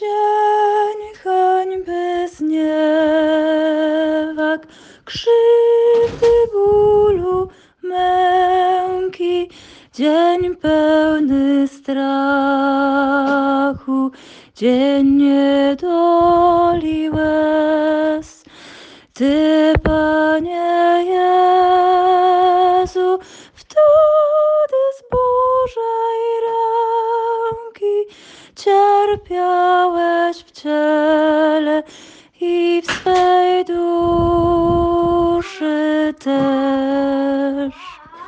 Dzień hańby zniewag, krzywdy, bólu, męki, dzień pełny strachu, dzień niedoli łez. Ty, Panie Jezu, wtedy cierpiałeś w ciele i w swej duszy też.